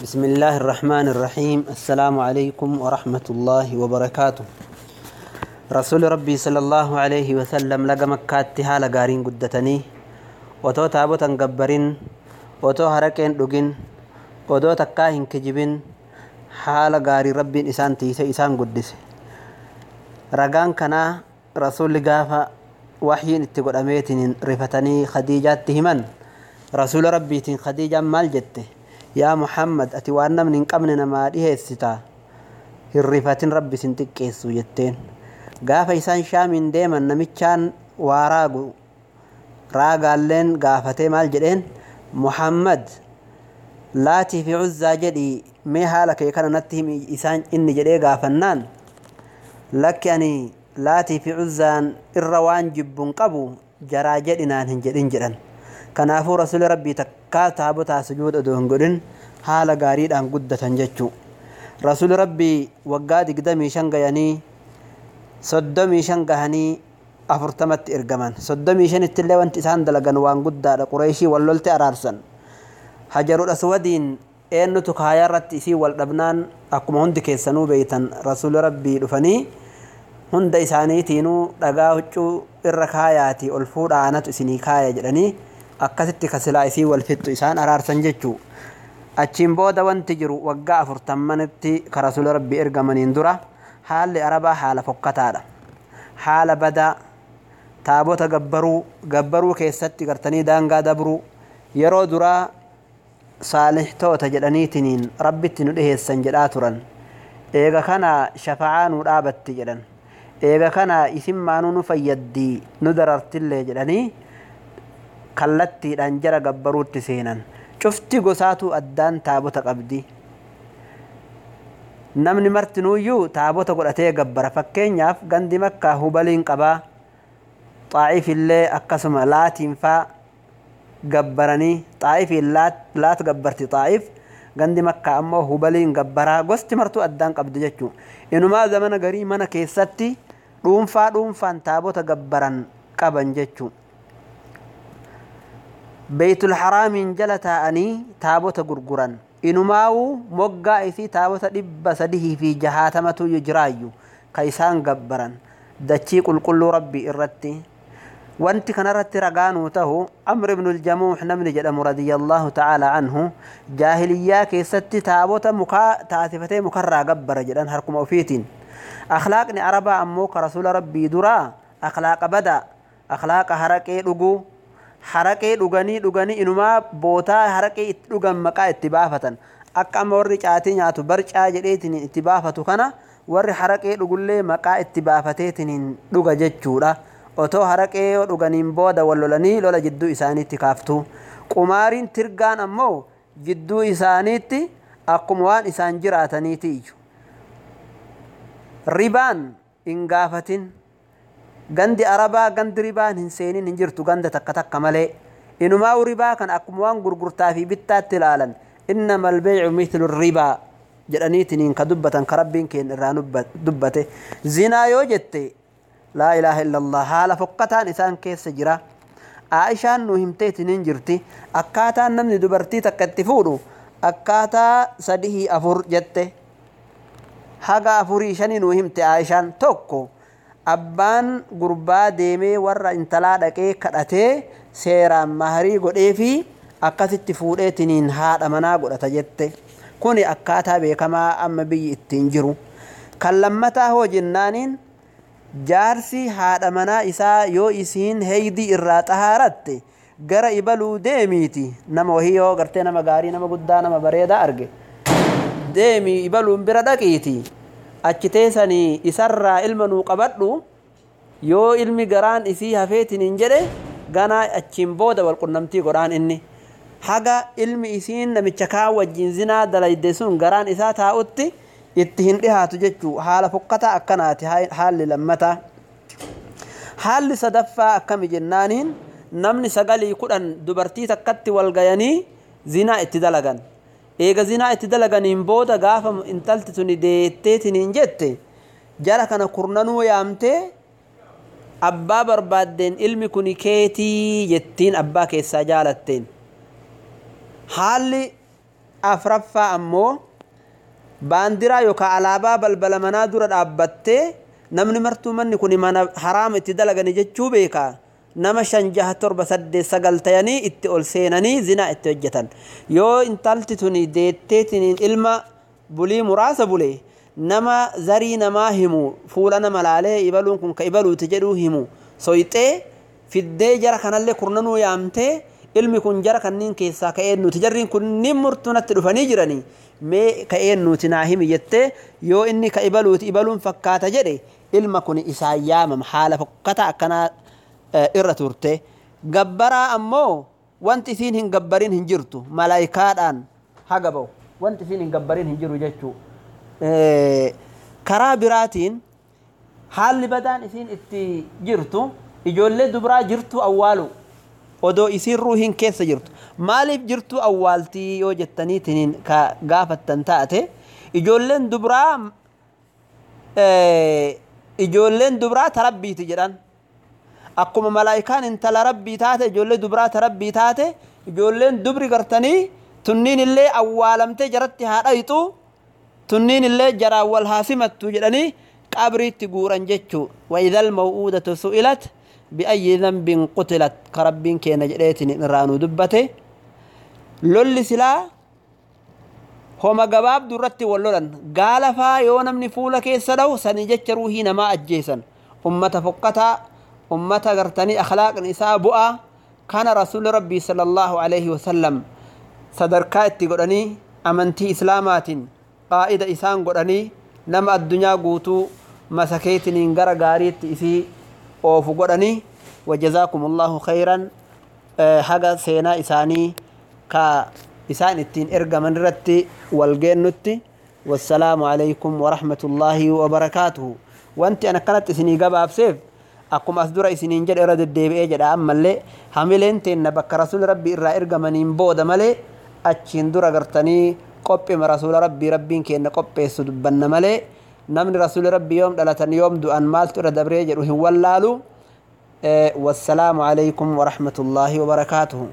بسم الله الرحمن الرحيم السلام عليكم ورحمة الله وبركاته رسول ربي صلى الله عليه وسلم لقى مكات حال غارين قدتني وتو تابوتا قبرين وتو هركين دقين ودو تكاهن كجبين حال غاري ربي إسان تيسي إسان قدس رقان كنا رسول قافا وحيين اتقود أميتين رفتني خديجات تهمن رسول ربي تين خديجة مال جته yaa muhammad ati waan namni hin qabne namaa dhiheessitaa hirrifatin rabbi sin xiqqeessu jetteen. Gaafa isaan shaamiin deeman namichaan waa raagu raagaalleen gaafatee maal jedheen? Muhammad laatii fi cuzzaa jedhii mee haala kee kana natti isaan inni jedhee gaafannaan? Lakki ani laatii fi cuzzaan irra waan jibbun qabu jaraa jedhinaan hin jedhin jedhan kanaafuu rasuli rabbii takkaa taabotaa sujuuda odoo hin godhin haala gaariidhaan guddatan jechuu. Rasuli rabbii waggaa digdamii shan gayanii soddomii shan gahanii afurtamatti ergaman. Soddomii shanitti illee wanti isaan dalagan waan guddaadha. Qureeshii wal lolte araarsan. Hajarudha suwadiin eennutu kaayaa irratti isii wal dhabnaan akkuma hundi keessanuu beeytan. Rasuli rabbii dhufanii hunda isaaniitiinuu dhagaa huccuu irra kaayaati ol fuudhaa anatu isinii kaaya jedhanii akkasitti kasilaa isii wal fixxu. Isaan araarsan jechuu. Achiin booda wanti jiru waggaa afurtammanitti ka rasula rabbii ergamaniin dura haalli arabaa haala fokkataadha. Haala badaa taabota gabbaruu gabbaruu keessatti gartanii daangaa dabruu yeroo duraa saalihtoota jedhaniitiniin rabbitti nu dhiheessan jedhaa turan. Eega kana shafacaa nu dhaabatti jedhan. Eega kana isin maanuu nu fayyaddii nu darartillee jedhanii kallattiidhaan jara gabbaruutti seenan. Cufti gosaatu addaan taabota qabdi. Namni martinuuyyuu taabota godhatee gabbara. Fakkeenyaaf gandi makkaa hubaliin qabaa xaa'if illee akkasuma laatiin faa gabbaranii xaa'ifiin laat gabbarti xaa'if gandi makkaa ammoo hubaliin gabbaraa. Gosti martuu addaan qabdi jechuu inumaa zamana garii mana keessatti dhuunfaa dhuunfaan taabota gabbaran qaban jechuu beeytul haraamiin jala taa'anii taabota gurguran inumaa'uu moggaa isii taabota dhibba sadihii fi jahaatamatu jiraayyu ka isaan gabbaran dachii qulqulluu rabbii irratti wanti kanarratti ragaanuu tahu amr ibnu ljamuux namni jedhamu radiyallaahu ta'aalaa anhu jaahiliyyaa keessatti taabota mukaa taasifatee mukarraa gabbara jedhan harkuma ofiitiin akhlaaqni arabaa ammoo ka rasula rabbii duraa akhlaaqa badaa akhlaaqa haraqee dhuguu haraqee dhuganii dhuganii inumaa bootaa haraqee itti dhugan maqaa itti baafatan. Akka amma warri caatii nyaatu barcaa jedheetiin itti baafatu kana warri haraqee dhugullee maqaa itti baafateetiin dhuga jechuudha. Otoo haraqee yoo dhuganiin booda wal lolanii lola jidduu isaaniitti kaaftu. Qumaariin tirgaan ammoo jidduu isaaniitti akkuma waan isaan jiraataniiti iyyu ribaan hin gaafatin gandi arabaa gandi ribaan hin seenin hin jirtu ganda takka takka malee inumaa ribaa kan akkuma waan gurgurtaa fi bittaatti ilaalan innama albeecu mithlu ribaa jedhaniitiniin ka dubbatan ka rabbiin keenya irraa dubbate zinaa yoo jette laa ilaaha illallah haala fokkataan isaan keessa jira aishaan nu himteetiniin jirti akkaataan namni dubartii takka itti fuudhu akkaataa sadihii afur jette haga afurii shanii nu himte aishaan tokko abbaan gurbaa deemee warra intalaa dhaqee kadhatee seeraan maharii godhee fi akkasitti fuudheetiniin haadha manaa godhata jette. Kuni akkaataa beekamaa amma biyyi ittiin jiru. Kan lammataa hoo jennaaniin jaarsi haadha manaa isaa yoo isiin heeydii irraa xahaaratte gara ibaluu deemiiti? Nama wahii yoo gartee nama gaarii nama guddaa nama bareedaa arge. Deemi ibaluun bira dhaqiiti achi teessanii isarraa ilma nuu qabadhu. Yoo ilmi garaan isii hafeetiin hin jedhe ganaa achiin booda walqunnamtii godhaan inni. Haga ilmi isiin namicha kaan wajjin zinaa dalayde sun garaan isaa taa'utti itti hin dhihaatu jechuu haala fokkataa akkanaati haalli lammataa haalli sadaffaa akkami jennaaniin namni sagalii kudhan dubartii takkatti wal gayanii zinaa itti dalagan eega zinaa itti dalaganiin booda gaafa intalti tuni deetteetiin hin jette jara kana kurnanuu yaamtee abbaa barbaaddeen ilmi kun keetii jettiin abbaa keessaa jaalatteen. Haalli afraffaa ammoo baandiraa yookaan alaabaa balbala manaa dura dhaabbattee namni martuu manni kun mana haraama itti dalagani jechuu beekaa nama shan jaha torba saddeet sagal tayanii itti ol seenanii zinaa itti hojjetan yoo intalti tuni deetteetiniin ilma bulii muraasa bule nama zarii namaa himu fuula nama laalee ibaluun kun ka ibaluuti jedhuu himu soyxee fiddee jara kanallee kurnanuu yaamtee ilmi kun jara kanniin keessaa ka eennuuti jarriin kunniin murtuunatti dhufanii jiranii mee ka eennuuti naa himi jettee yoo inni ka ibaluuti ibaluun fakkaata jedhe ilma kun isaan yaamama haala fokkata akkanaa irra turte. Gabbaraa ammoo wanti isiin hin gabbariin hin jirtu. Malaayikaadhaan haga ba'u wanti isiin hin gabbariin hin jiru jechuu. Karaa biraatiin haalli badaan isiin itti jirtu ijoollee dubraa jirtu awwaalu. Odoo isiin ruuhiin keessa jirtu. Maaliif jirtu awwaaltii yoo jettaniitiin ka gaafattan taate? Ijoolleen dubraa ijoolleen dubraa tarabbiiti jedhan akkuma malaayikaan intala rabbii taate ijoollee dubraa tarabbii taate ijoolleen dubri gartanii tunniin illee awwaalamtee jaratti haa dhayxu tunniin illee jaraan wal haa simattu jedhanii qabriitti guuran jechuu. Waidal maw'uudatu su'ilat biayyi dhanbin qutilat. Ka rabbiin keenya jedheetin irraanuu dubbate. Lolli silaa homa gabaabdu irratti wal lolan. Gaala faa yoo namni fuula keessa dhawu sanii jecha ruuhii namaa ajjeesan. Ummata fokkataa ummata gartanii akhlaaqni isaa bu'aa kana rasuli rabbii sala allaahu alayhi wasallam sadarkaa itti godhanii amantii islaamaatiin qaa'ida isaan godhanii nama addunyaa guutuu masakeetiniin gara gaariitti isii oofu godhanii wajazaakum allaahu khayran haga seenaa isaanii ka isaan ittiin ergaman irratti walgeennutti wassalaamu alaykum warahmatullaahi wabarakaatuhu wanti an akkanatti isinii gabaabseef akkuma as dura isiniin jedhe irra deddeebi'ee jedha ammallee hamileen teenna bakka rasuli rabbii irraa ergamaniin booda malee achiin dura gartanii qophima rasula rabbii rabbiin keenna qopheessu dubbanna malee namni rasuli rabbii yoom dhalatan yoom du'an maaltu irra dabree jedhu hin wallaalu wassalaamu alaykum warahmatullaahi wabarakaatuhu